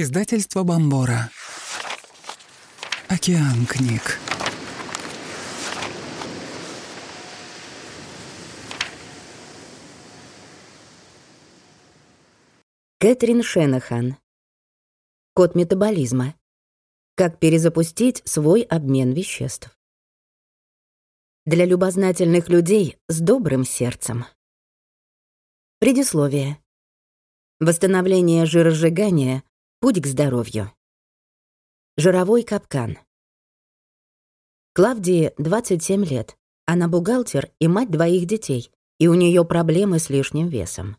Издательство Бомбора. Океан книг. Кэтрин Шенахан. Код метаболизма. Как перезапустить свой обмен веществ. Для любознательных людей с добрым сердцем. Предисловие. Восстановление жиросжигания — путь к здоровью. Жировой капкан. Клавдии 27 лет. Она бухгалтер и мать двоих детей, и у нее проблемы с лишним весом.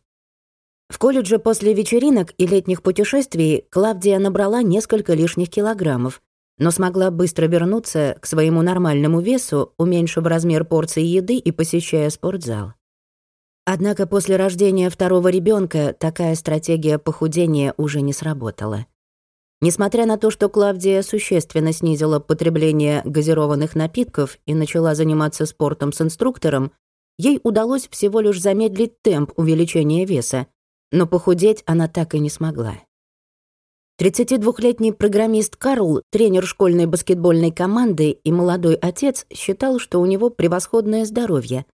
В колледже после вечеринок и летних путешествий Клавдия набрала несколько лишних килограммов, но смогла быстро вернуться к своему нормальному весу, уменьшив размер порции еды и посещая спортзал. Однако после рождения второго ребенка такая стратегия похудения уже не сработала. Несмотря на то, что Клавдия существенно снизила потребление газированных напитков и начала заниматься спортом с инструктором, ей удалось всего лишь замедлить темп увеличения веса, но похудеть она так и не смогла. 32-летний программист Карл, тренер школьной баскетбольной команды и молодой отец, считал, что у него превосходное здоровье.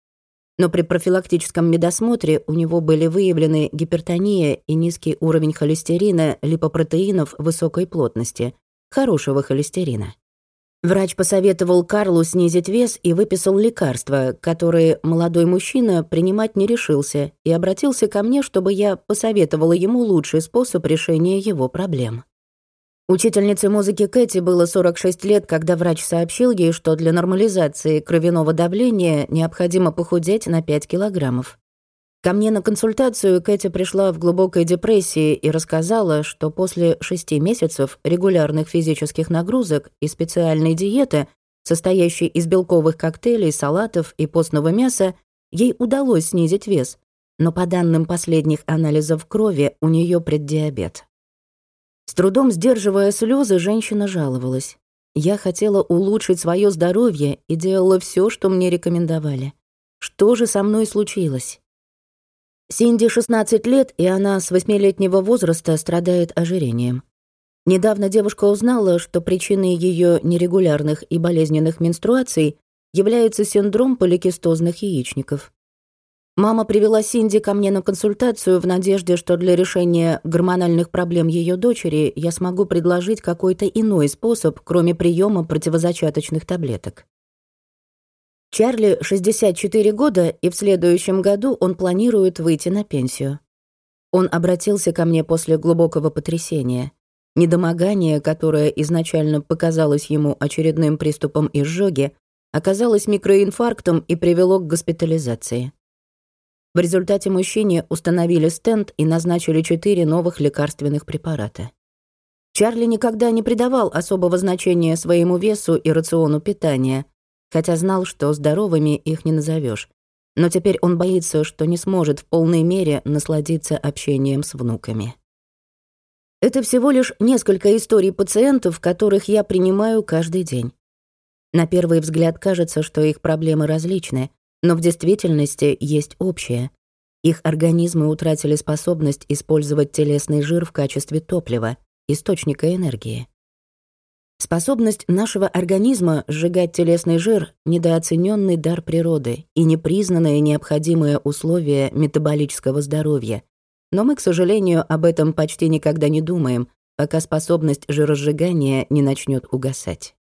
Но при профилактическом медосмотре у него были выявлены гипертония и низкий уровень холестерина, липопротеинов высокой плотности, хорошего холестерина. Врач посоветовал Карлу снизить вес и выписал лекарства, которые молодой мужчина принимать не решился, и обратился ко мне, чтобы я посоветовала ему лучший способ решения его проблем. Учительнице музыки Кэти было 46 лет, когда врач сообщил ей, что для нормализации кровяного давления необходимо похудеть на 5 килограммов. Ко мне на консультацию Кэти пришла в глубокой депрессии и рассказала, что после шести месяцев регулярных физических нагрузок и специальной диеты, состоящей из белковых коктейлей, салатов и постного мяса, ей удалось снизить вес, но по данным последних анализов крови у нее преддиабет. С трудом сдерживая слезы, женщина жаловалась. «Я хотела улучшить свое здоровье и делала все, что мне рекомендовали. Что же со мной случилось?» Синди 16 лет, и она с восьмилетнего возраста страдает ожирением. Недавно девушка узнала, что причиной ее нерегулярных и болезненных менструаций является синдром поликистозных яичников. Мама привела Синди ко мне на консультацию в надежде, что для решения гормональных проблем ее дочери я смогу предложить какой-то иной способ, кроме приема противозачаточных таблеток. Чарли 64 года, и в следующем году он планирует выйти на пенсию. Он обратился ко мне после глубокого потрясения. Недомогание, которое изначально показалось ему очередным приступом изжоги, оказалось микроинфарктом и привело к госпитализации. В результате мужчине установили стенд и назначили четыре новых лекарственных препарата. Чарли никогда не придавал особого значения своему весу и рациону питания, хотя знал, что здоровыми их не назовешь. Но теперь он боится, что не сможет в полной мере насладиться общением с внуками. Это всего лишь несколько историй пациентов, которых я принимаю каждый день. На первый взгляд кажется, что их проблемы различны, но в действительности есть общее. Их организмы утратили способность использовать телесный жир в качестве топлива, источника энергии. Способность нашего организма сжигать телесный жир — недооцененный дар природы и непризнанное необходимое условие метаболического здоровья. Но мы, к сожалению, об этом почти никогда не думаем, пока способность жиросжигания не начнет угасать.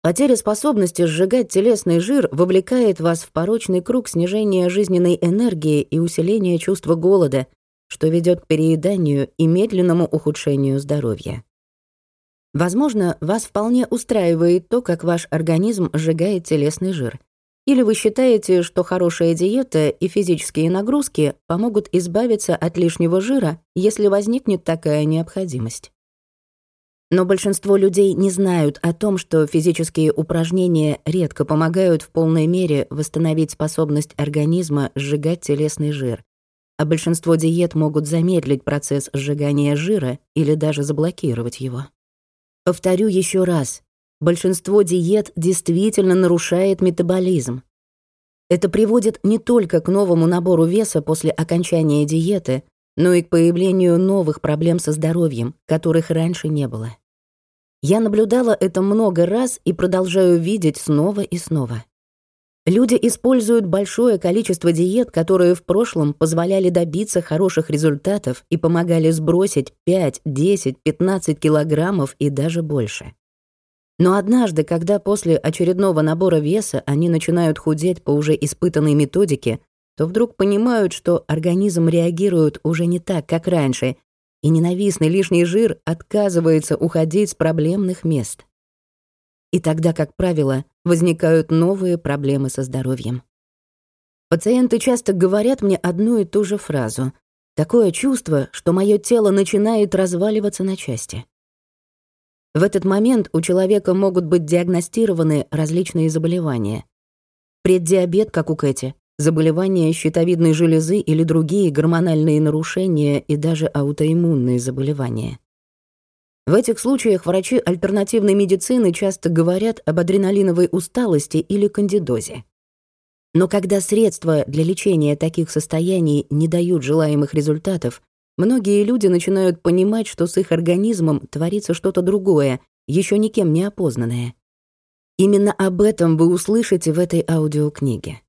Потеря способности сжигать телесный жир вовлекает вас в порочный круг снижения жизненной энергии и усиления чувства голода, что ведет к перееданию и медленному ухудшению здоровья. Возможно, вас вполне устраивает то, как ваш организм сжигает телесный жир. Или вы считаете, что хорошая диета и физические нагрузки помогут избавиться от лишнего жира, если возникнет такая необходимость. Но большинство людей не знают о том, что физические упражнения редко помогают в полной мере восстановить способность организма сжигать телесный жир, а большинство диет могут замедлить процесс сжигания жира или даже заблокировать его. Повторю еще раз. Большинство диет действительно нарушает метаболизм. Это приводит не только к новому набору веса после окончания диеты, но и к появлению новых проблем со здоровьем, которых раньше не было. Я наблюдала это много раз и продолжаю видеть снова и снова. Люди используют большое количество диет, которые в прошлом позволяли добиться хороших результатов и помогали сбросить 5, 10, 15 килограммов и даже больше. Но однажды, когда после очередного набора веса они начинают худеть по уже испытанной методике, то вдруг понимают, что организм реагирует уже не так, как раньше, и ненавистный лишний жир отказывается уходить с проблемных мест. И тогда, как правило, возникают новые проблемы со здоровьем. Пациенты часто говорят мне одну и ту же фразу. Такое чувство, что мое тело начинает разваливаться на части. В этот момент у человека могут быть диагностированы различные заболевания. Преддиабет, как у Кэти, заболевания щитовидной железы или другие гормональные нарушения и даже аутоиммунные заболевания. В этих случаях врачи альтернативной медицины часто говорят об адреналиновой усталости или кандидозе. Но когда средства для лечения таких состояний не дают желаемых результатов, многие люди начинают понимать, что с их организмом творится что-то другое, еще никем не опознанное. Именно об этом вы услышите в этой аудиокниге.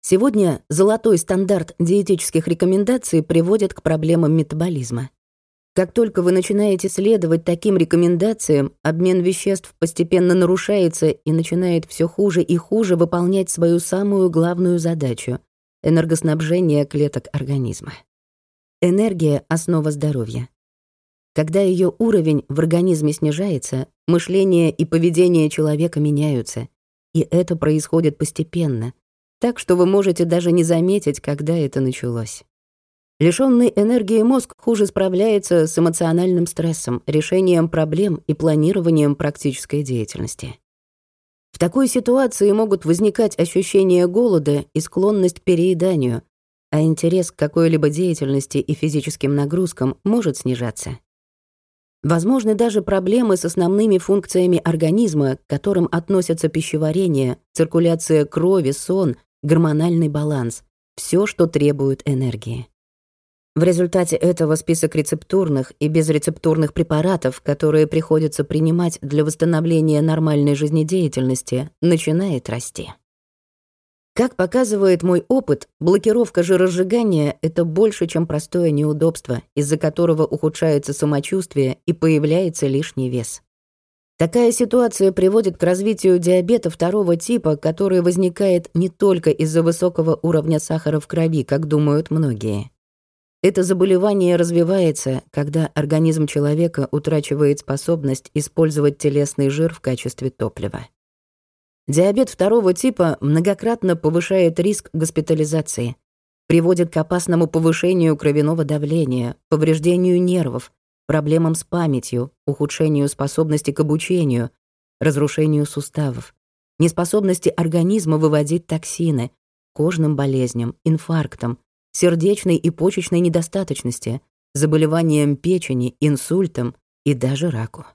Сегодня золотой стандарт диетических рекомендаций приводит к проблемам метаболизма. Как только вы начинаете следовать таким рекомендациям, обмен веществ постепенно нарушается и начинает все хуже и хуже выполнять свою самую главную задачу — энергоснабжение клеток организма. Энергия — основа здоровья. Когда ее уровень в организме снижается, мышление и поведение человека меняются, и это происходит постепенно, так что вы можете даже не заметить, когда это началось. Лишённый энергии мозг хуже справляется с эмоциональным стрессом, решением проблем и планированием практической деятельности. В такой ситуации могут возникать ощущение голода и склонность к перееданию, а интерес к какой-либо деятельности и физическим нагрузкам может снижаться. Возможны даже проблемы с основными функциями организма, к которым относятся пищеварение, циркуляция крови, сон, гормональный баланс, все, что требует энергии. В результате этого список рецептурных и безрецептурных препаратов, которые приходится принимать для восстановления нормальной жизнедеятельности, начинает расти. Как показывает мой опыт, блокировка жиросжигания — это больше, чем простое неудобство, из-за которого ухудшается самочувствие и появляется лишний вес. Такая ситуация приводит к развитию диабета второго типа, который возникает не только из-за высокого уровня сахара в крови, как думают многие. Это заболевание развивается, когда организм человека утрачивает способность использовать телесный жир в качестве топлива. Диабет второго типа многократно повышает риск госпитализации, приводит к опасному повышению кровяного давления, повреждению нервов, проблемам с памятью, ухудшению способности к обучению, разрушению суставов, неспособности организма выводить токсины, кожным болезням, инфарктам, сердечной и почечной недостаточности, заболеванием печени, инсультом и даже раку.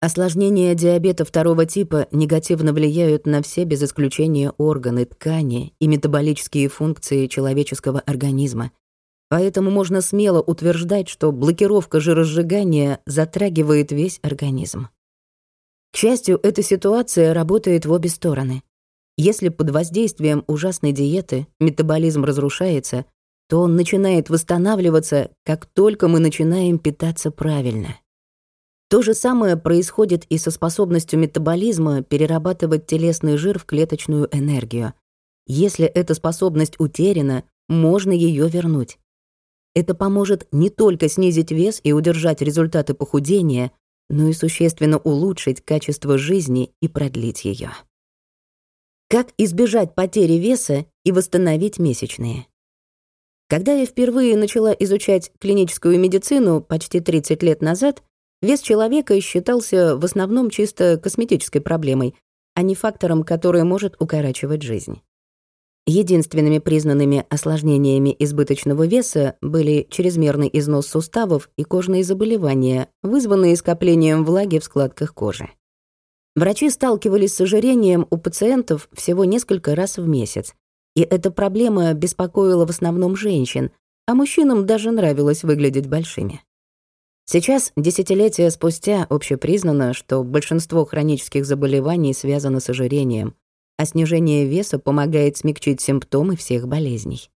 Осложнения диабета второго типа негативно влияют на все без исключения органы, ткани и метаболические функции человеческого организма. Поэтому можно смело утверждать, что блокировка жиросжигания затрагивает весь организм. К счастью, эта ситуация работает в обе стороны. Если под воздействием ужасной диеты метаболизм разрушается, то он начинает восстанавливаться, как только мы начинаем питаться правильно. То же самое происходит и со способностью метаболизма перерабатывать телесный жир в клеточную энергию. Если эта способность утеряна, можно ее вернуть. Это поможет не только снизить вес и удержать результаты похудения, но и существенно улучшить качество жизни и продлить ее. Как избежать потери веса и восстановить месячные? Когда я впервые начала изучать клиническую медицину почти 30 лет назад, вес человека считался в основном чисто косметической проблемой, а не фактором, который может укорачивать жизнь. Единственными признанными осложнениями избыточного веса были чрезмерный износ суставов и кожные заболевания, вызванные скоплением влаги в складках кожи. Врачи сталкивались с ожирением у пациентов всего несколько раз в месяц, и эта проблема беспокоила в основном женщин, а мужчинам даже нравилось выглядеть большими. Сейчас, десятилетия спустя, общепризнано, что большинство хронических заболеваний связано с ожирением, а снижение веса помогает смягчить симптомы всех болезней.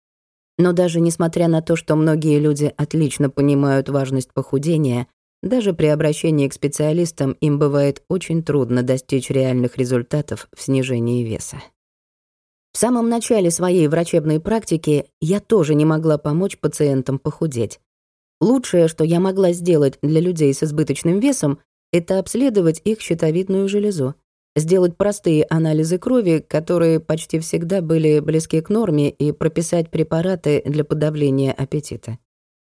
Но даже несмотря на то, что многие люди отлично понимают важность похудения, даже при обращении к специалистам им бывает очень трудно достичь реальных результатов в снижении веса. В самом начале своей врачебной практики я тоже не могла помочь пациентам похудеть. Лучшее, что я могла сделать для людей с избыточным весом, это обследовать их щитовидную железу, сделать простые анализы крови, которые почти всегда были близки к норме, и прописать препараты для подавления аппетита.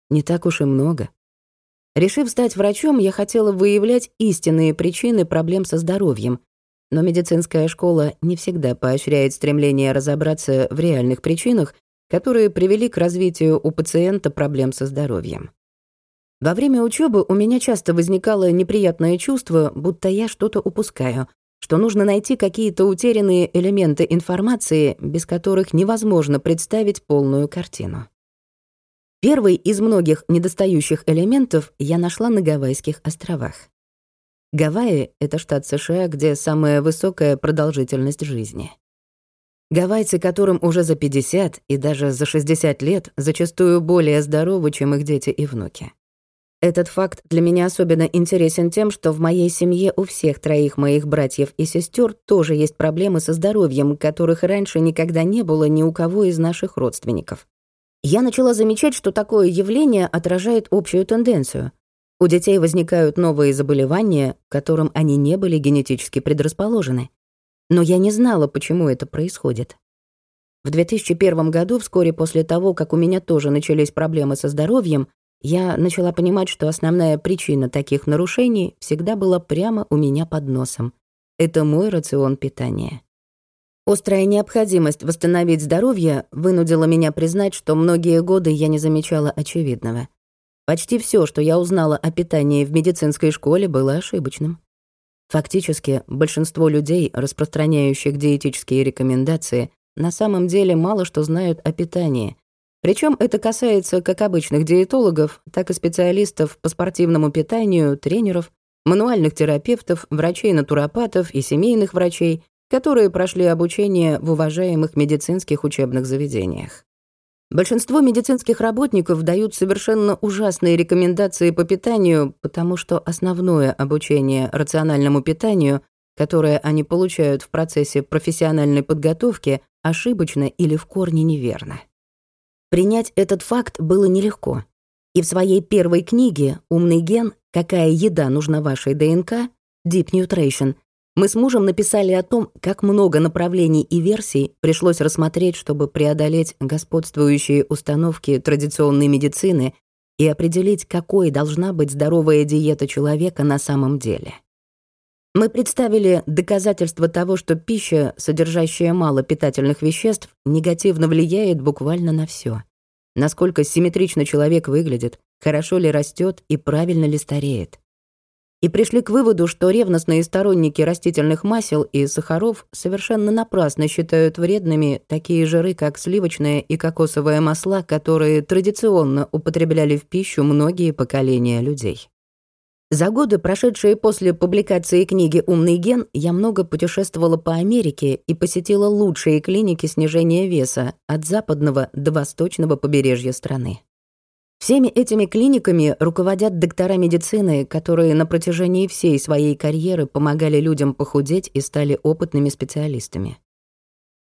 Не так уж и много. Решив стать врачом, я хотела выявлять истинные причины проблем со здоровьем, но медицинская школа не всегда поощряет стремление разобраться в реальных причинах, которые привели к развитию у пациента проблем со здоровьем. Во время учебы у меня часто возникало неприятное чувство, будто я что-то упускаю, что нужно найти какие-то утерянные элементы информации, без которых невозможно представить полную картину. Первый из многих недостающих элементов я нашла на Гавайских островах. Гавайи — это штат США, где самая высокая продолжительность жизни. Гавайцы, которым уже за 50 и даже за 60 лет, зачастую более здоровы, чем их дети и внуки. Этот факт для меня особенно интересен тем, что в моей семье у всех троих моих братьев и сестер тоже есть проблемы со здоровьем, которых раньше никогда не было ни у кого из наших родственников. Я начала замечать, что такое явление отражает общую тенденцию. У детей возникают новые заболевания, к которым они не были генетически предрасположены. Но я не знала, почему это происходит. В 2001 году, вскоре после того, как у меня тоже начались проблемы со здоровьем, я начала понимать, что основная причина таких нарушений всегда была прямо у меня под носом. Это мой рацион питания. Острая необходимость восстановить здоровье вынудила меня признать, что многие годы я не замечала очевидного. Почти все, что я узнала о питании в медицинской школе, было ошибочным. Фактически, большинство людей, распространяющих диетические рекомендации, на самом деле мало что знают о питании, причем это касается как обычных диетологов, так и специалистов по спортивному питанию, тренеров, мануальных терапевтов, врачей-натуропатов и семейных врачей, которые прошли обучение в уважаемых медицинских учебных заведениях. Большинство медицинских работников дают совершенно ужасные рекомендации по питанию, потому что основное обучение рациональному питанию, которое они получают в процессе профессиональной подготовки, ошибочно или в корне неверно. Принять этот факт было нелегко. И в своей первой книге «Умный ген. Какая еда нужна вашей ДНК» Deep Nutrition мы с мужем написали о том, как много направлений и версий пришлось рассмотреть, чтобы преодолеть господствующие установки традиционной медицины и определить, какой должна быть здоровая диета человека на самом деле. Мы представили доказательства того, что пища, содержащая мало питательных веществ, негативно влияет буквально на все. Насколько симметрично человек выглядит, хорошо ли растет и правильно ли стареет. И пришли к выводу, что ревностные сторонники растительных масел и сахаров совершенно напрасно считают вредными такие жиры, как сливочное и кокосовое масла, которые традиционно употребляли в пищу многие поколения людей. За годы, прошедшие после публикации книги «Умный ген», я много путешествовала по Америке и посетила лучшие клиники снижения веса от западного до восточного побережья страны. Всеми этими клиниками руководят доктора медицины, которые на протяжении всей своей карьеры помогали людям похудеть и стали опытными специалистами.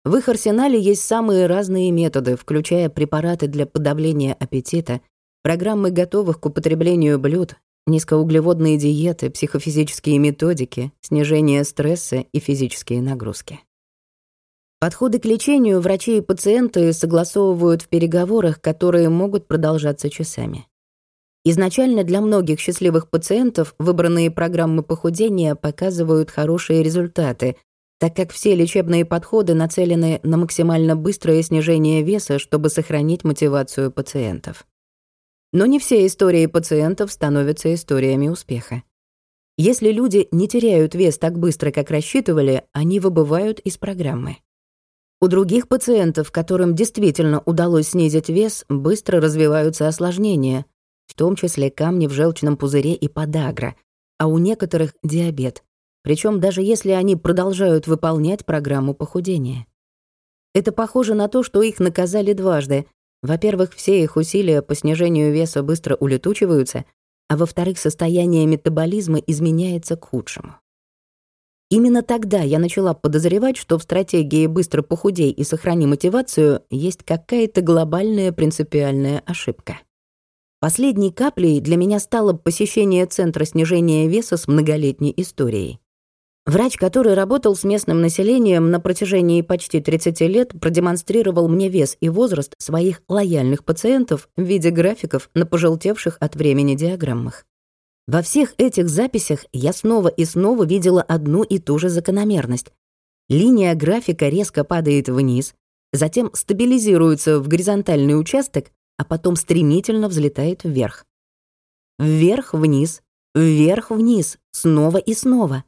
В их арсенале есть самые разные методы, включая препараты для подавления аппетита, программы готовых к употреблению блюд, низкоуглеводные диеты, психофизические методики, снижение стресса и физические нагрузки. Подходы к лечению врачи и пациенты согласовывают в переговорах, которые могут продолжаться часами. Изначально для многих счастливых пациентов выбранные программы похудения показывают хорошие результаты, так как все лечебные подходы нацелены на максимально быстрое снижение веса, чтобы сохранить мотивацию пациентов. Но не все истории пациентов становятся историями успеха. Если люди не теряют вес так быстро, как рассчитывали, они выбывают из программы. У других пациентов, которым действительно удалось снизить вес, быстро развиваются осложнения, в том числе камни в желчном пузыре и подагра, а у некоторых — диабет, причем даже если они продолжают выполнять программу похудения. Это похоже на то, что их наказали дважды. Во-первых, все их усилия по снижению веса быстро улетучиваются, а во-вторых, состояние метаболизма изменяется к худшему. Именно тогда я начала подозревать, что в стратегии «быстро похудей и сохрани мотивацию» есть какая-то глобальная принципиальная ошибка. Последней каплей для меня стало посещение Центра снижения веса с многолетней историей. Врач, который работал с местным населением на протяжении почти 30 лет, продемонстрировал мне вес и возраст своих лояльных пациентов в виде графиков на пожелтевших от времени диаграммах. Во всех этих записях я снова и снова видела одну и ту же закономерность. Линия графика резко падает вниз, затем стабилизируется в горизонтальный участок, а потом стремительно взлетает вверх. Вверх-вниз, вверх-вниз, снова и снова.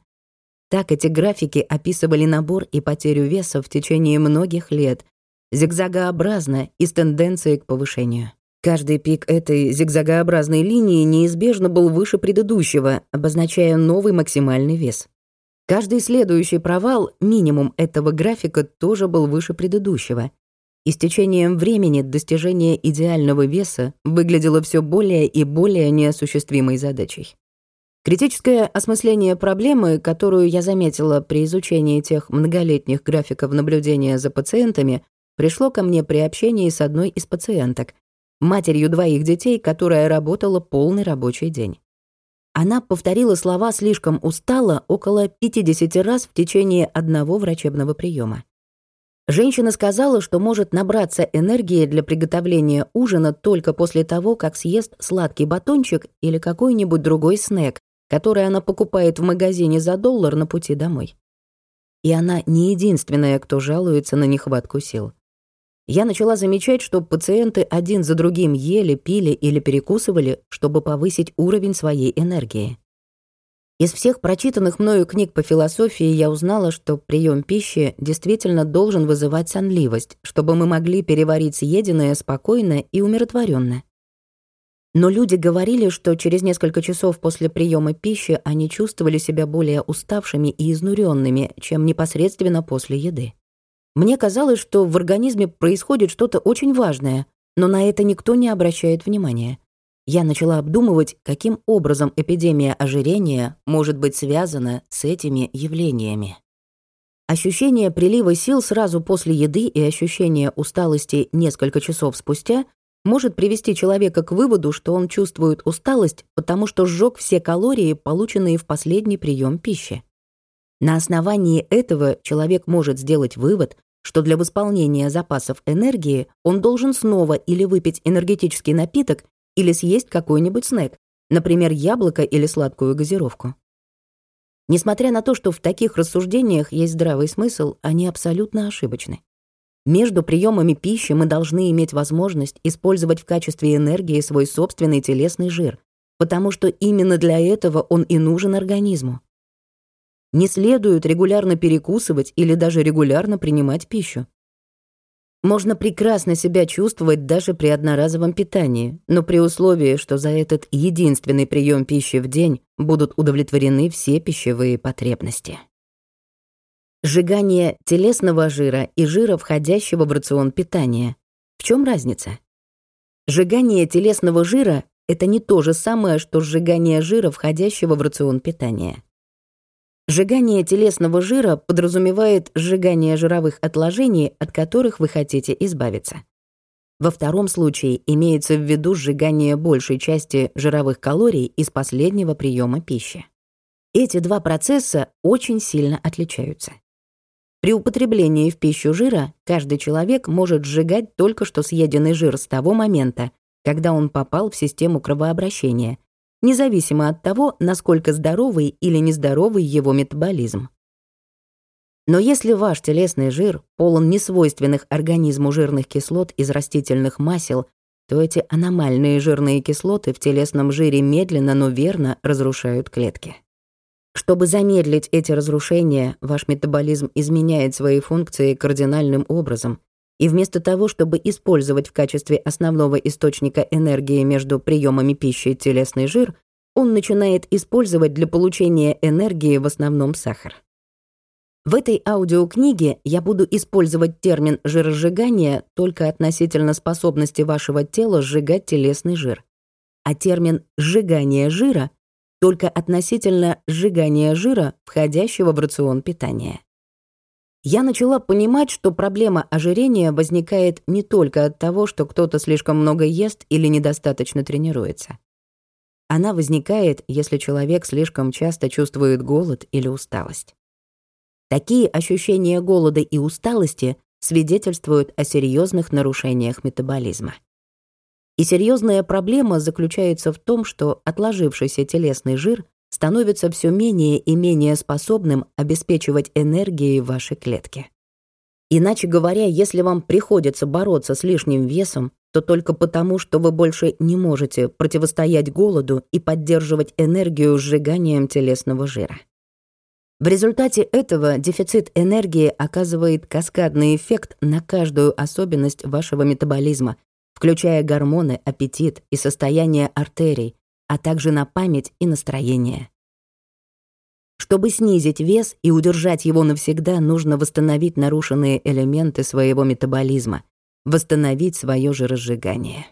Так эти графики описывали набор и потерю веса в течение многих лет, зигзагообразно и с тенденцией к повышению. Каждый пик этой зигзагообразной линии неизбежно был выше предыдущего, обозначая новый максимальный вес. Каждый следующий провал, минимум этого графика, тоже был выше предыдущего. И с течением времени достижение идеального веса выглядело все более и более неосуществимой задачей. Критическое осмысление проблемы, которую я заметила при изучении тех многолетних графиков наблюдения за пациентами, пришло ко мне при общении с одной из пациенток, матерью двоих детей, которая работала полный рабочий день. Она повторила слова «слишком устала» около 50 раз в течение одного врачебного приема. Женщина сказала, что может набраться энергии для приготовления ужина только после того, как съест сладкий батончик или какой-нибудь другой снэк, который она покупает в магазине за доллар на пути домой. И она не единственная, кто жалуется на нехватку сил. Я начала замечать, что пациенты один за другим ели, пили или перекусывали, чтобы повысить уровень своей энергии. Из всех прочитанных мною книг по философии я узнала, что прием пищи действительно должен вызывать сонливость, чтобы мы могли переварить съеденное спокойно и умиротворенно. Но люди говорили, что через несколько часов после приема пищи они чувствовали себя более уставшими и изнуренными, чем непосредственно после еды. Мне казалось, что в организме происходит что-то очень важное, но на это никто не обращает внимания. Я начала обдумывать, каким образом эпидемия ожирения может быть связана с этими явлениями. Ощущение прилива сил сразу после еды и ощущение усталости несколько часов спустя может привести человека к выводу, что он чувствует усталость, потому что сжег все калории, полученные в последний прием пищи. На основании этого человек может сделать вывод, что для восполнения запасов энергии он должен снова или выпить энергетический напиток, или съесть какой-нибудь снэк, например, яблоко или сладкую газировку. Несмотря на то, что в таких рассуждениях есть здравый смысл, они абсолютно ошибочны. Между приемами пищи мы должны иметь возможность использовать в качестве энергии свой собственный телесный жир, потому что именно для этого он и нужен организму. Не следует регулярно перекусывать или даже регулярно принимать пищу. Можно прекрасно себя чувствовать даже при одноразовом питании, но при условии, что за этот единственный прием пищи в день будут удовлетворены все пищевые потребности. Сжигание телесного жира и жира, входящего в рацион питания. В чем разница? Сжигание телесного жира — это не то же самое, что сжигание жира, входящего в рацион питания. Сжигание телесного жира подразумевает сжигание жировых отложений, от которых вы хотите избавиться. Во втором случае имеется в виду сжигание большей части жировых калорий из последнего приема пищи. Эти два процесса очень сильно отличаются. При употреблении в пищу жира каждый человек может сжигать только что съеденный жир с того момента, когда он попал в систему кровообращения, независимо от того, насколько здоровый или нездоровый его метаболизм. Но если ваш телесный жир полон несвойственных организму жирных кислот из растительных масел, то эти аномальные жирные кислоты в телесном жире медленно, но верно разрушают клетки. Чтобы замедлить эти разрушения, ваш метаболизм изменяет свои функции кардинальным образом, и вместо того, чтобы использовать в качестве основного источника энергии между приемами пищи телесный жир, он начинает использовать для получения энергии в основном сахар. В этой аудиокниге я буду использовать термин жиросжигание только относительно способности вашего тела сжигать телесный жир, а термин сжигание жира только относительно сжигания жира, входящего в рацион питания. Я начала понимать, что проблема ожирения возникает не только от того, что кто-то слишком много ест или недостаточно тренируется. Она возникает, если человек слишком часто чувствует голод или усталость. Такие ощущения голода и усталости свидетельствуют о серьезных нарушениях метаболизма. И серьезная проблема заключается в том, что отложившийся телесный жир становится все менее и менее способным обеспечивать энергией ваши клетки. Иначе говоря, если вам приходится бороться с лишним весом, то только потому, что вы больше не можете противостоять голоду и поддерживать энергию сжиганием телесного жира. В результате этого дефицит энергии оказывает каскадный эффект на каждую особенность вашего метаболизма, включая гормоны, аппетит и состояние артерий, а также на память и настроение. Чтобы снизить вес и удержать его навсегда, нужно восстановить нарушенные элементы своего метаболизма, восстановить свое жиросжигание.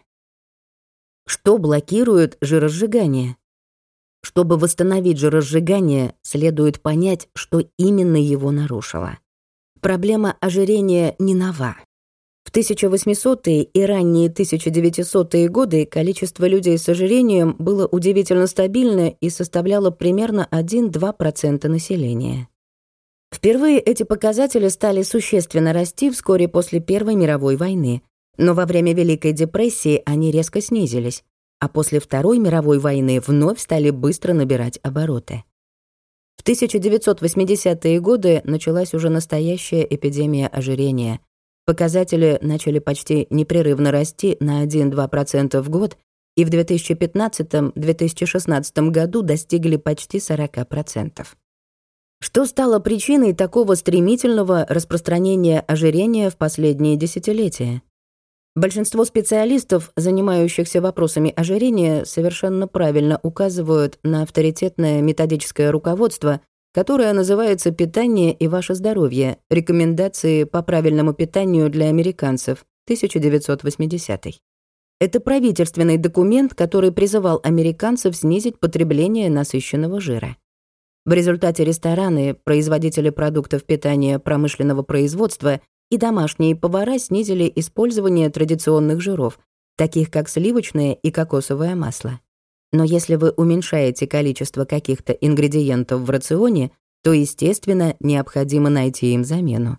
Что блокирует жиросжигание? Чтобы восстановить жиросжигание, следует понять, что именно его нарушило. Проблема ожирения не нова. В 1800-е и ранние 1900-е годы количество людей с ожирением было удивительно стабильно и составляло примерно 1-2% населения. Впервые эти показатели стали существенно расти вскоре после Первой мировой войны, но во время Великой депрессии они резко снизились, а после Второй мировой войны вновь стали быстро набирать обороты. В 1980-е годы началась уже настоящая эпидемия ожирения. Показатели начали почти непрерывно расти на 1-2% в год и в 2015-2016 году достигли почти 40%. Что стало причиной такого стремительного распространения ожирения в последние десятилетия? Большинство специалистов, занимающихся вопросами ожирения, совершенно правильно указывают на авторитетное методическое руководство, которое называется «Питание и ваше здоровье. Рекомендации по правильному питанию для американцев» 1980. Это правительственный документ, который призывал американцев снизить потребление насыщенного жира. В результате рестораны, производители продуктов питания промышленного производства и домашние повара снизили использование традиционных жиров, таких как сливочное и кокосовое масло. Но если вы уменьшаете количество каких-то ингредиентов в рационе, то, естественно, необходимо найти им замену.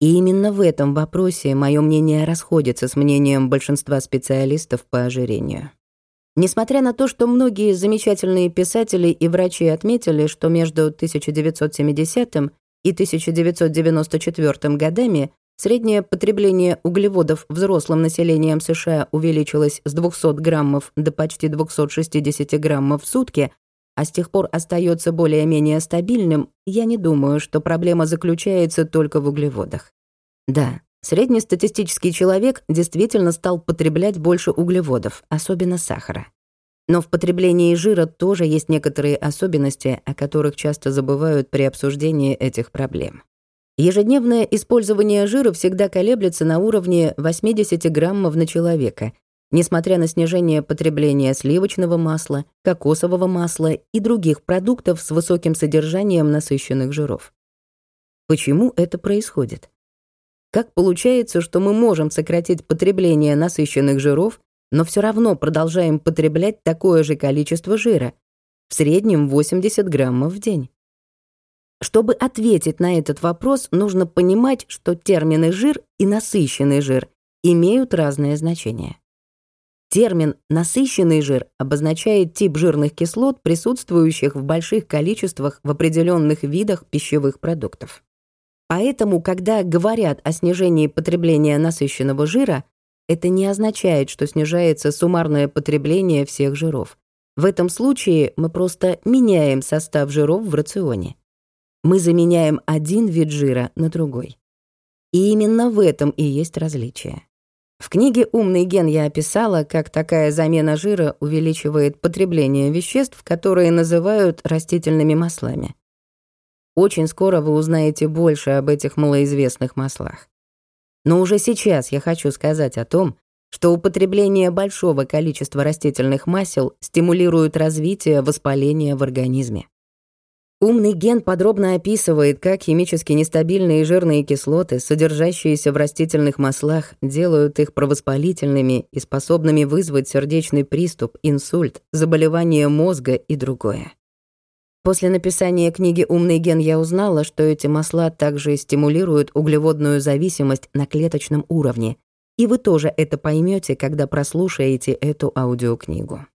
И именно в этом вопросе мое мнение расходится с мнением большинства специалистов по ожирению. Несмотря на то, что многие замечательные писатели и врачи отметили, что между 1970 и 1994 годами среднее потребление углеводов взрослым населением США увеличилось с 200 граммов до почти 260 граммов в сутки, а с тех пор остается более-менее стабильным, я не думаю, что проблема заключается только в углеводах. Да, среднестатистический человек действительно стал потреблять больше углеводов, особенно сахара. Но в потреблении жира тоже есть некоторые особенности, о которых часто забывают при обсуждении этих проблем. Ежедневное использование жира всегда колеблется на уровне 80 граммов на человека, несмотря на снижение потребления сливочного масла, кокосового масла и других продуктов с высоким содержанием насыщенных жиров. Почему это происходит? Как получается, что мы можем сократить потребление насыщенных жиров, но все равно продолжаем потреблять такое же количество жира, в среднем 80 граммов в день. Чтобы ответить на этот вопрос, нужно понимать, что термины «жир» и «насыщенный жир» имеют разное значение. Термин «насыщенный жир» обозначает тип жирных кислот, присутствующих в больших количествах в определенных видах пищевых продуктов. Поэтому, когда говорят о снижении потребления насыщенного жира, это не означает, что снижается суммарное потребление всех жиров. В этом случае мы просто меняем состав жиров в рационе. Мы заменяем один вид жира на другой. И именно в этом и есть различие. В книге «Умный ген» я описала, как такая замена жира увеличивает потребление веществ, которые называют растительными маслами. Очень скоро вы узнаете больше об этих малоизвестных маслах. Но уже сейчас я хочу сказать о том, что употребление большого количества растительных масел стимулирует развитие воспаления в организме. Умный ген подробно описывает, как химически нестабильные жирные кислоты, содержащиеся в растительных маслах, делают их провоспалительными и способными вызвать сердечный приступ, инсульт, заболевание мозга и другое. После написания книги «Умный ген» я узнала, что эти масла также стимулируют углеводную зависимость на клеточном уровне, и вы тоже это поймете, когда прослушаете эту аудиокнигу.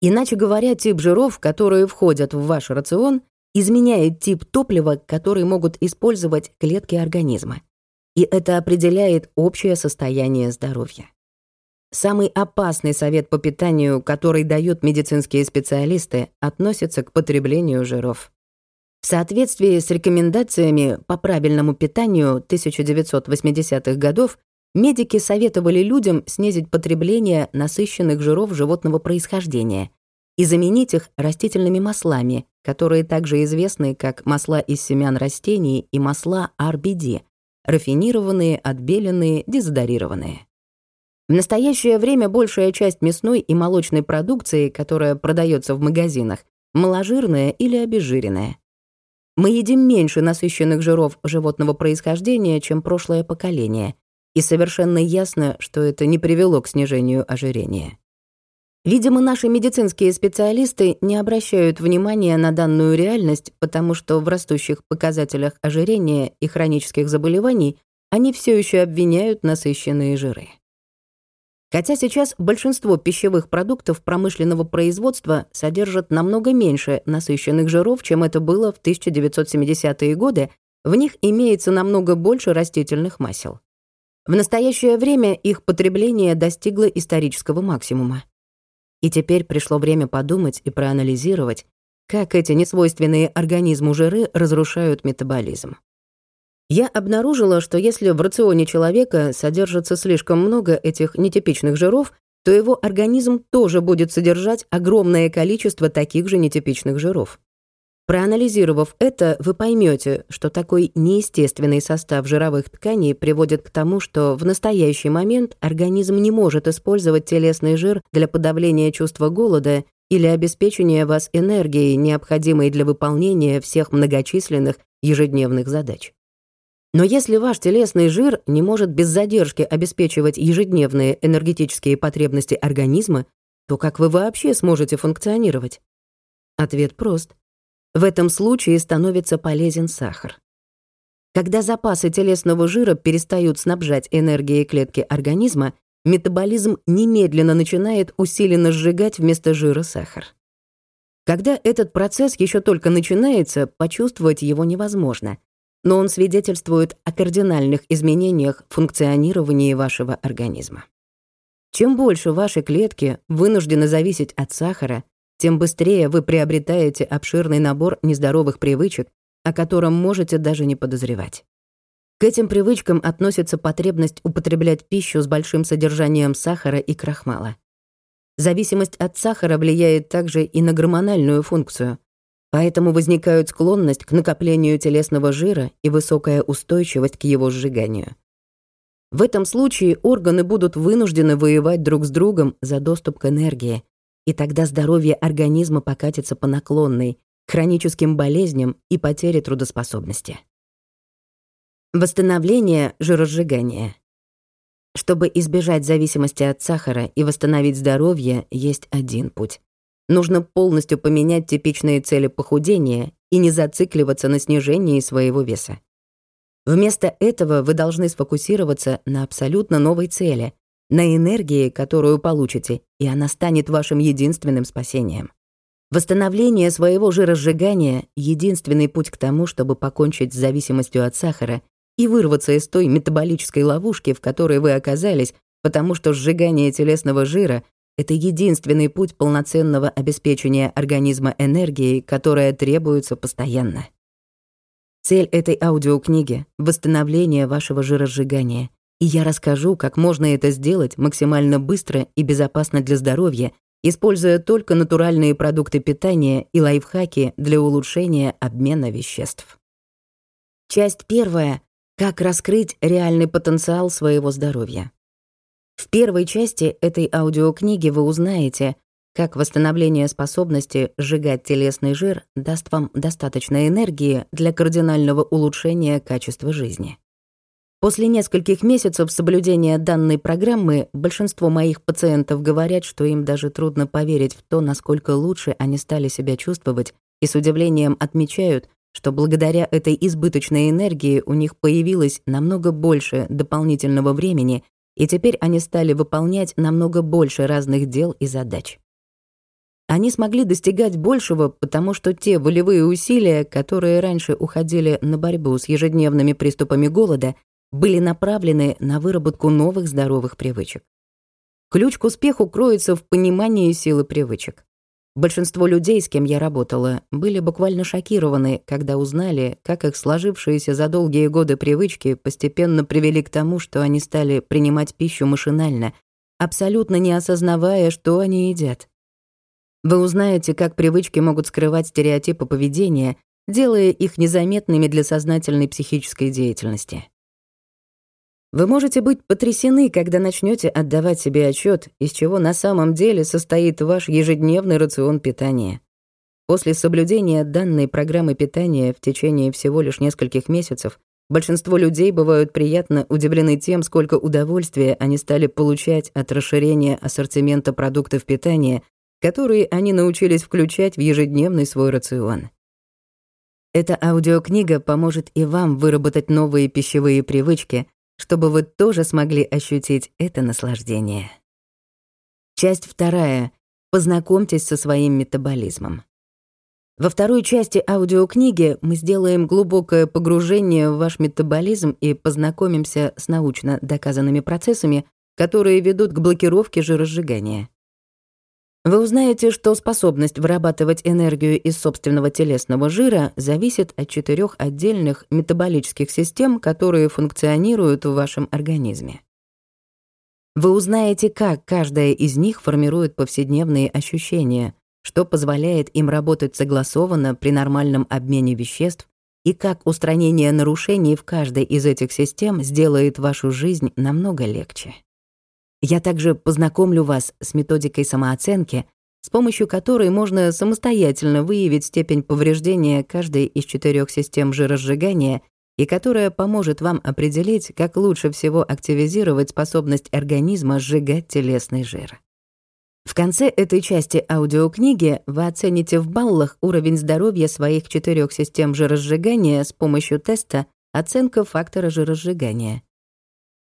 Иначе говоря, тип жиров, которые входят в ваш рацион, изменяет тип топлива, который могут использовать клетки организма. И это определяет общее состояние здоровья. Самый опасный совет по питанию, который дают медицинские специалисты, относится к потреблению жиров. В соответствии с рекомендациями по правильному питанию 1980-х годов медики советовали людям снизить потребление насыщенных жиров животного происхождения и заменить их растительными маслами, которые также известны как масла из семян растений и масла RBD, рафинированные, отбеленные, дезодорированные. В настоящее время большая часть мясной и молочной продукции, которая продается в магазинах, маложирная или обезжиренная. Мы едим меньше насыщенных жиров животного происхождения, чем прошлое поколение, и совершенно ясно, что это не привело к снижению ожирения. Видимо, наши медицинские специалисты не обращают внимания на данную реальность, потому что в растущих показателях ожирения и хронических заболеваний они все еще обвиняют насыщенные жиры. Хотя сейчас большинство пищевых продуктов промышленного производства содержат намного меньше насыщенных жиров, чем это было в 1970-е годы, в них имеется намного больше растительных масел. В настоящее время их потребление достигло исторического максимума. И теперь пришло время подумать и проанализировать, как эти несвойственные организму жиры разрушают метаболизм. Я обнаружила, что если в рационе человека содержится слишком много этих нетипичных жиров, то его организм тоже будет содержать огромное количество таких же нетипичных жиров. Проанализировав это, вы поймете, что такой неестественный состав жировых тканей приводит к тому, что в настоящий момент организм не может использовать телесный жир для подавления чувства голода или обеспечения вас энергией, необходимой для выполнения всех многочисленных ежедневных задач. Но если ваш телесный жир не может без задержки обеспечивать ежедневные энергетические потребности организма, то как вы вообще сможете функционировать? Ответ прост. В этом случае становится полезен сахар. Когда запасы телесного жира перестают снабжать энергией клетки организма, метаболизм немедленно начинает усиленно сжигать вместо жира сахар. Когда этот процесс еще только начинается, почувствовать его невозможно — но он свидетельствует о кардинальных изменениях в функционировании вашего организма. Чем больше ваши клетки вынуждены зависеть от сахара, тем быстрее вы приобретаете обширный набор нездоровых привычек, о котором можете даже не подозревать. К этим привычкам относится потребность употреблять пищу с большим содержанием сахара и крахмала. Зависимость от сахара влияет также и на гормональную функцию, Поэтому возникают склонность к накоплению телесного жира и высокая устойчивость к его сжиганию. В этом случае органы будут вынуждены воевать друг с другом за доступ к энергии, и тогда здоровье организма покатится по наклонной, хроническим болезням и потере трудоспособности. Восстановление жиросжигания. Чтобы избежать зависимости от сахара и восстановить здоровье, есть один путь Нужно полностью поменять типичные цели похудения и не зацикливаться на снижении своего веса. Вместо этого вы должны сфокусироваться на абсолютно новой цели, на энергии, которую получите, и она станет вашим единственным спасением. Восстановление своего жиросжигания — единственный путь к тому, чтобы покончить с зависимостью от сахара и вырваться из той метаболической ловушки, в которой вы оказались, потому что сжигание телесного жира это единственный путь полноценного обеспечения организма энергией, которая требуется постоянно. Цель этой аудиокниги — восстановление вашего жиросжигания. И я расскажу, как можно это сделать максимально быстро и безопасно для здоровья, используя только натуральные продукты питания и лайфхаки для улучшения обмена веществ. Часть первая — как раскрыть реальный потенциал своего здоровья. В первой части этой аудиокниги вы узнаете, как восстановление способности сжигать телесный жир даст вам достаточно энергии для кардинального улучшения качества жизни. После нескольких месяцев соблюдения данной программы большинство моих пациентов говорят, что им даже трудно поверить в то, насколько лучше они стали себя чувствовать, и с удивлением отмечают, что благодаря этой избыточной энергии у них появилось намного больше дополнительного времени и теперь они стали выполнять намного больше разных дел и задач. Они смогли достигать большего, потому что те волевые усилия, которые раньше уходили на борьбу с ежедневными приступами голода, были направлены на выработку новых здоровых привычек. Ключ к успеху кроется в понимании силы привычек. Большинство людей, с кем я работала, были буквально шокированы, когда узнали, как их сложившиеся за долгие годы привычки постепенно привели к тому, что они стали принимать пищу машинально, абсолютно не осознавая, что они едят. Вы узнаете, как привычки могут скрывать стереотипы поведения, делая их незаметными для сознательной психической деятельности. Вы можете быть потрясены, когда начнете отдавать себе отчет, из чего на самом деле состоит ваш ежедневный рацион питания. После соблюдения данной программы питания в течение всего лишь нескольких месяцев большинство людей бывают приятно удивлены тем, сколько удовольствия они стали получать от расширения ассортимента продуктов питания, которые они научились включать в ежедневный свой рацион. Эта аудиокнига поможет и вам выработать новые пищевые привычки, чтобы вы тоже смогли ощутить это наслаждение. Часть вторая. Познакомьтесь со своим метаболизмом. Во второй части аудиокниги мы сделаем глубокое погружение в ваш метаболизм и познакомимся с научно доказанными процессами, которые ведут к блокировке жиросжигания. Вы узнаете, что способность вырабатывать энергию из собственного телесного жира зависит от четырех отдельных метаболических систем, которые функционируют в вашем организме. Вы узнаете, как каждая из них формирует повседневные ощущения, что позволяет им работать согласованно при нормальном обмене веществ и как устранение нарушений в каждой из этих систем сделает вашу жизнь намного легче. Я также познакомлю вас с методикой самооценки, с помощью которой можно самостоятельно выявить степень повреждения каждой из четырех систем жиросжигания и которая поможет вам определить, как лучше всего активизировать способность организма сжигать телесный жир. В конце этой части аудиокниги вы оцените в баллах уровень здоровья своих четырех систем жиросжигания с помощью теста «Оценка фактора жиросжигания».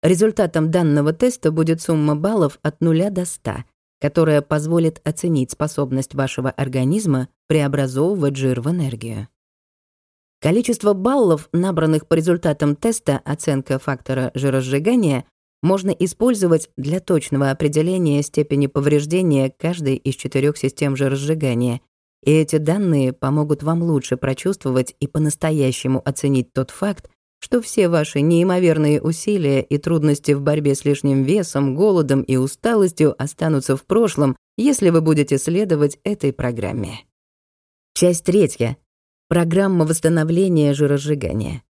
Результатом данного теста будет сумма баллов от 0 до 100, которая позволит оценить способность вашего организма преобразовывать жир в энергию. Количество баллов, набранных по результатам теста оценка фактора жиросжигания, можно использовать для точного определения степени повреждения каждой из четырех систем жиросжигания, и эти данные помогут вам лучше прочувствовать и по-настоящему оценить тот факт, что все ваши неимоверные усилия и трудности в борьбе с лишним весом, голодом и усталостью останутся в прошлом, если вы будете следовать этой программе. Часть третья. Программа восстановления жиросжигания.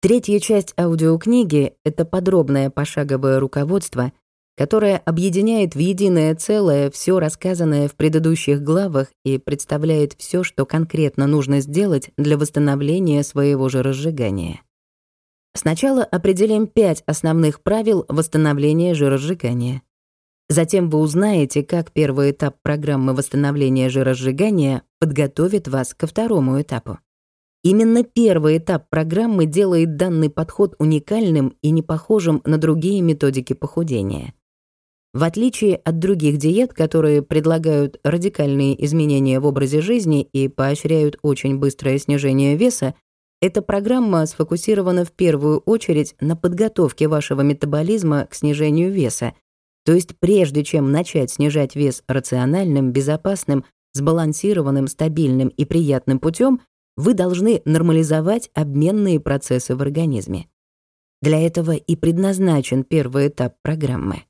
Третья часть аудиокниги — это подробное пошаговое руководство, которое объединяет в единое целое все рассказанное в предыдущих главах и представляет все, что конкретно нужно сделать для восстановления своего жиросжигания. Сначала определим пять основных правил восстановления жиросжигания. Затем вы узнаете, как первый этап программы восстановления жиросжигания подготовит вас ко второму этапу. Именно первый этап программы делает данный подход уникальным и не похожим на другие методики похудения. В отличие от других диет, которые предлагают радикальные изменения в образе жизни и поощряют очень быстрое снижение веса, эта программа сфокусирована в первую очередь на подготовке вашего метаболизма к снижению веса, То есть прежде чем начать снижать вес рациональным, безопасным, сбалансированным, стабильным и приятным путем, вы должны нормализовать обменные процессы в организме. Для этого и предназначен первый этап программы.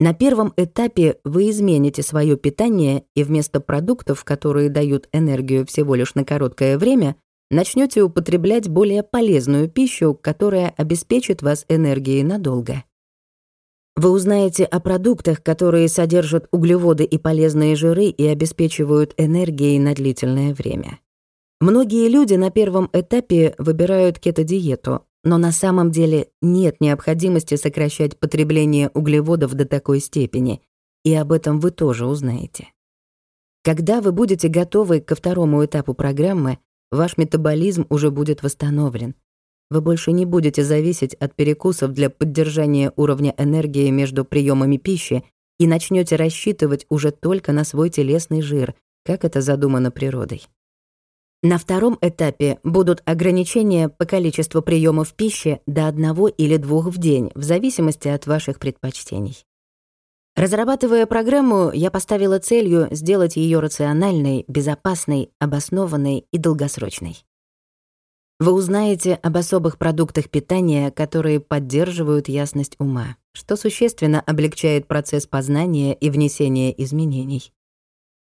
На первом этапе вы измените свое питание и вместо продуктов, которые дают энергию всего лишь на короткое время, начнете употреблять более полезную пищу, которая обеспечит вас энергией надолго. Вы узнаете о продуктах, которые содержат углеводы и полезные жиры и обеспечивают энергией на длительное время. Многие люди на первом этапе выбирают кетодиету, но на самом деле нет необходимости сокращать потребление углеводов до такой степени, и об этом вы тоже узнаете. Когда вы будете готовы ко второму этапу программы, ваш метаболизм уже будет восстановлен, вы больше не будете зависеть от перекусов для поддержания уровня энергии между приемами пищи и начнете рассчитывать уже только на свой телесный жир, как это задумано природой. На втором этапе будут ограничения по количеству приемов пищи до одного или двух в день, в зависимости от ваших предпочтений. Разрабатывая программу, я поставила целью сделать ее рациональной, безопасной, обоснованной и долгосрочной. Вы узнаете об особых продуктах питания, которые поддерживают ясность ума, что существенно облегчает процесс познания и внесения изменений.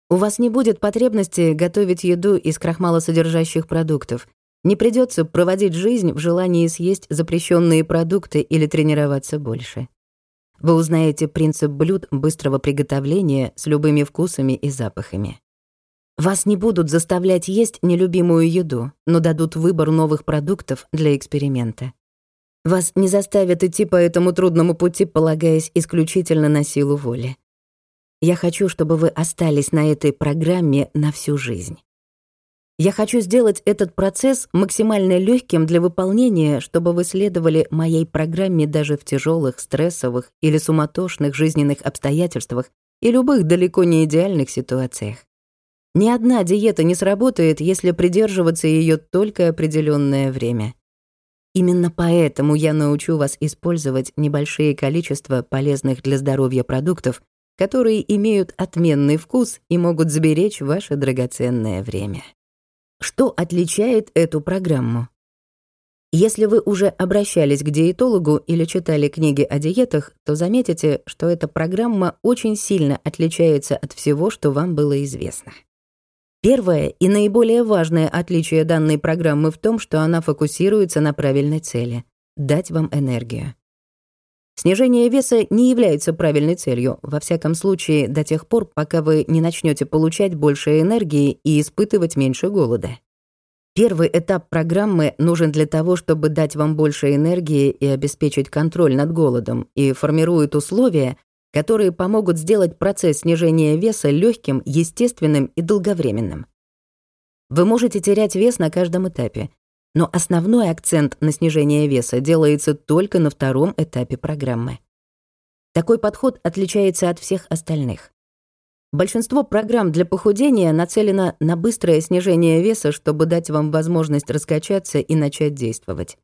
У вас не будет потребности готовить еду из крахмалосодержащих продуктов. Не придется проводить жизнь в желании съесть запрещенные продукты или тренироваться больше. Вы узнаете принцип блюд быстрого приготовления с любыми вкусами и запахами. Вас не будут заставлять есть нелюбимую еду, но дадут выбор новых продуктов для эксперимента. Вас не заставят идти по этому трудному пути, полагаясь исключительно на силу воли. Я хочу, чтобы вы остались на этой программе на всю жизнь. Я хочу сделать этот процесс максимально легким для выполнения, чтобы вы следовали моей программе даже в тяжелых, стрессовых или суматошных жизненных обстоятельствах и любых далеко не идеальных ситуациях. Ни одна диета не сработает, если придерживаться ее только определенное время. Именно поэтому я научу вас использовать небольшие количества полезных для здоровья продуктов, которые имеют отменный вкус и могут сберечь ваше драгоценное время. Что отличает эту программу? Если вы уже обращались к диетологу или читали книги о диетах, то заметите, что эта программа очень сильно отличается от всего, что вам было известно. Первое и наиболее важное отличие данной программы в том, что она фокусируется на правильной цели — дать вам энергию. Снижение веса не является правильной целью, во всяком случае, до тех пор, пока вы не начнете получать больше энергии и испытывать меньше голода. Первый этап программы нужен для того, чтобы дать вам больше энергии и обеспечить контроль над голодом, и формирует условия, которые помогут сделать процесс снижения веса легким, естественным и долговременным. Вы можете терять вес на каждом этапе, но основной акцент на снижение веса делается только на втором этапе программы. Такой подход отличается от всех остальных. Большинство программ для похудения нацелено на быстрое снижение веса, чтобы дать вам возможность раскачаться и начать действовать.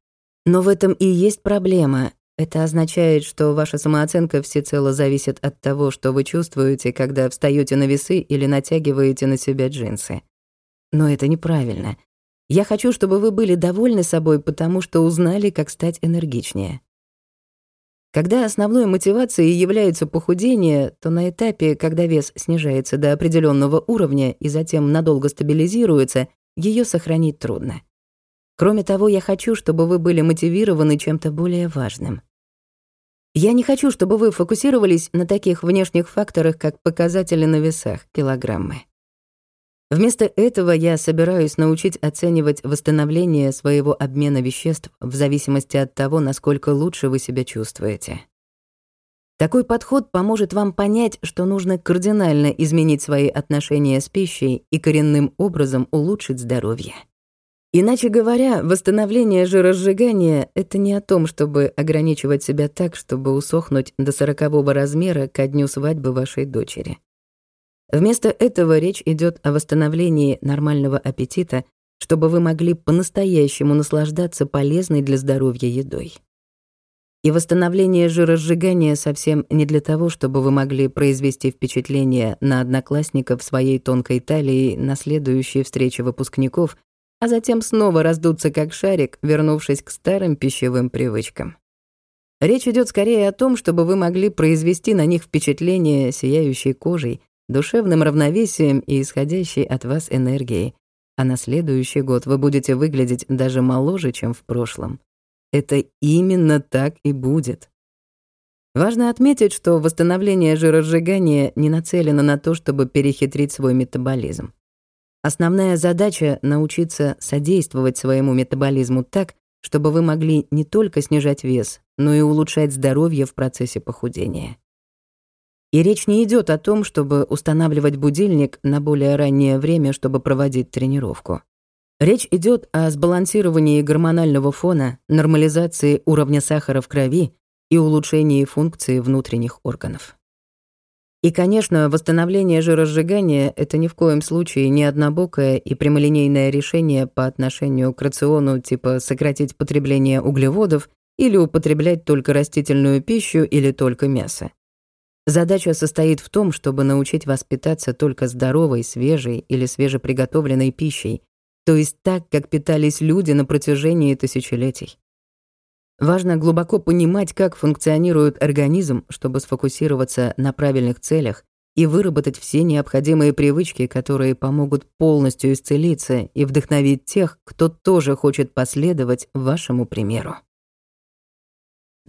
Но в этом и есть проблема. Это означает, что ваша самооценка всецело зависит от того, что вы чувствуете, когда встаёте на весы или натягиваете на себя джинсы. Но это неправильно. Я хочу, чтобы вы были довольны собой, потому что узнали, как стать энергичнее. Когда основной мотивацией является похудение, то на этапе, когда вес снижается до определенного уровня и затем надолго стабилизируется, ее сохранить трудно. Кроме того, я хочу, чтобы вы были мотивированы чем-то более важным. Я не хочу, чтобы вы фокусировались на таких внешних факторах, как показатели на весах, килограммы. Вместо этого я собираюсь научить оценивать восстановление своего обмена веществ в зависимости от того, насколько лучше вы себя чувствуете. Такой подход поможет вам понять, что нужно кардинально изменить свои отношения с пищей и коренным образом улучшить здоровье. Иначе говоря, восстановление жиросжигания — это не о том, чтобы ограничивать себя так, чтобы усохнуть до сорокового размера ко дню свадьбы вашей дочери. Вместо этого речь идет о восстановлении нормального аппетита, чтобы вы могли по-настоящему наслаждаться полезной для здоровья едой. И восстановление жиросжигания совсем не для того, чтобы вы могли произвести впечатление на одноклассников своей тонкой талии на следующей встрече выпускников, а затем снова раздуться как шарик, вернувшись к старым пищевым привычкам. Речь идет скорее о том, чтобы вы могли произвести на них впечатление сияющей кожей, душевным равновесием и исходящей от вас энергией, а на следующий год вы будете выглядеть даже моложе, чем в прошлом. Это именно так и будет. Важно отметить, что восстановление жиросжигания не нацелено на то, чтобы перехитрить свой метаболизм. Основная задача — научиться содействовать своему метаболизму так, чтобы вы могли не только снижать вес, но и улучшать здоровье в процессе похудения. И речь не идет о том, чтобы устанавливать будильник на более раннее время, чтобы проводить тренировку. Речь идет о сбалансировании гормонального фона, нормализации уровня сахара в крови и улучшении функции внутренних органов. И, конечно, восстановление жиросжигания — это ни в коем случае не однобокое и прямолинейное решение по отношению к рациону типа сократить потребление углеводов или употреблять только растительную пищу или только мясо. Задача состоит в том, чтобы научить вас питаться только здоровой, свежей или свежеприготовленной пищей, то есть так, как питались люди на протяжении тысячелетий. Важно глубоко понимать, как функционирует организм, чтобы сфокусироваться на правильных целях и выработать все необходимые привычки, которые помогут полностью исцелиться и вдохновить тех, кто тоже хочет последовать вашему примеру.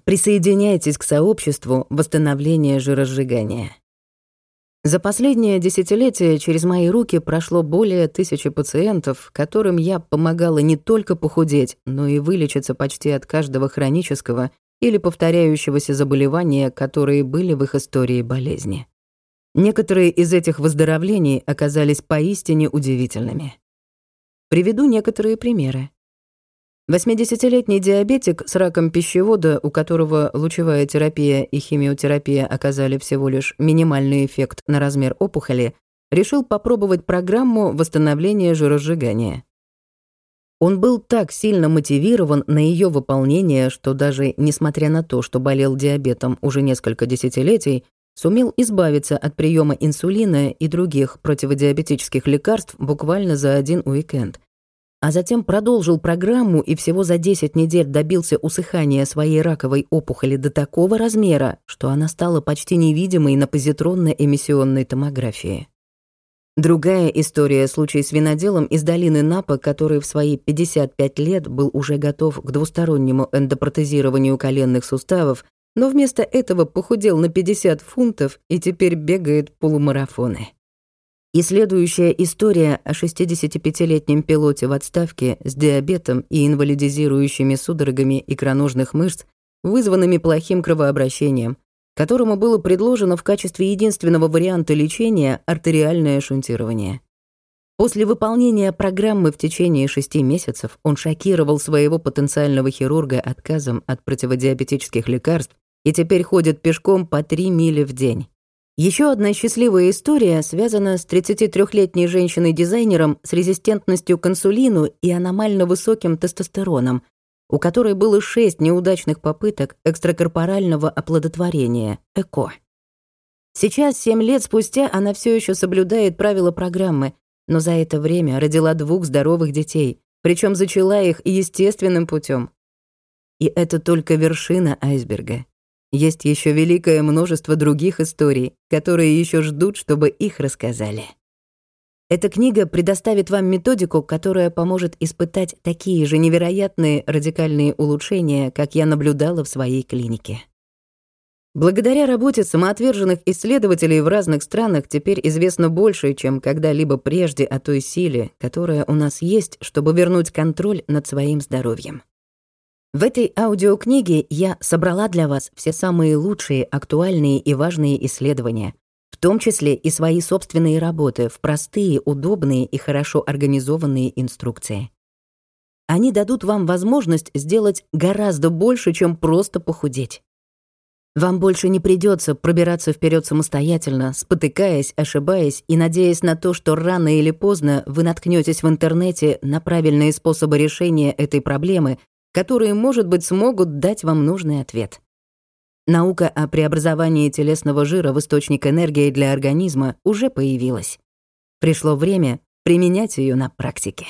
Присоединяйтесь к сообществу восстановления жиросжигания. За последнее десятилетие через мои руки прошло более тысячи пациентов, которым я помогала не только похудеть, но и вылечиться почти от каждого хронического или повторяющегося заболевания, которые были в их истории болезни. Некоторые из этих выздоровлений оказались поистине удивительными. Приведу некоторые примеры. 80-летний диабетик с раком пищевода, у которого лучевая терапия и химиотерапия оказали всего лишь минимальный эффект на размер опухоли, решил попробовать программу восстановления жиросжигания. Он был так сильно мотивирован на ее выполнение, что даже несмотря на то, что болел диабетом уже несколько десятилетий, сумел избавиться от приема инсулина и других противодиабетических лекарств буквально за один уикенд а затем продолжил программу и всего за 10 недель добился усыхания своей раковой опухоли до такого размера, что она стала почти невидимой на позитронно-эмиссионной томографии. Другая история — случай с виноделом из долины Напа, который в свои 55 лет был уже готов к двустороннему эндопротезированию коленных суставов, но вместо этого похудел на 50 фунтов и теперь бегает полумарафоны. И следующая история о 65-летнем пилоте в отставке с диабетом и инвалидизирующими судорогами икроножных мышц, вызванными плохим кровообращением, которому было предложено в качестве единственного варианта лечения артериальное шунтирование. После выполнения программы в течение шести месяцев он шокировал своего потенциального хирурга отказом от противодиабетических лекарств и теперь ходит пешком по 3 мили в день. Еще одна счастливая история связана с 33-летней женщиной-дизайнером с резистентностью к инсулину и аномально высоким тестостероном, у которой было шесть неудачных попыток экстракорпорального оплодотворения, ЭКО. Сейчас, семь лет спустя, она все еще соблюдает правила программы, но за это время родила двух здоровых детей, причем зачала их естественным путем. И это только вершина айсберга. Есть еще великое множество других историй, которые еще ждут, чтобы их рассказали. Эта книга предоставит вам методику, которая поможет испытать такие же невероятные радикальные улучшения, как я наблюдала в своей клинике. Благодаря работе самоотверженных исследователей в разных странах теперь известно больше, чем когда-либо прежде о той силе, которая у нас есть, чтобы вернуть контроль над своим здоровьем. В этой аудиокниге я собрала для вас все самые лучшие, актуальные и важные исследования, в том числе и свои собственные работы в простые, удобные и хорошо организованные инструкции. Они дадут вам возможность сделать гораздо больше, чем просто похудеть. Вам больше не придется пробираться вперед самостоятельно, спотыкаясь, ошибаясь и надеясь на то, что рано или поздно вы наткнетесь в интернете на правильные способы решения этой проблемы, которые, может быть, смогут дать вам нужный ответ. Наука о преобразовании телесного жира в источник энергии для организма уже появилась. Пришло время применять ее на практике.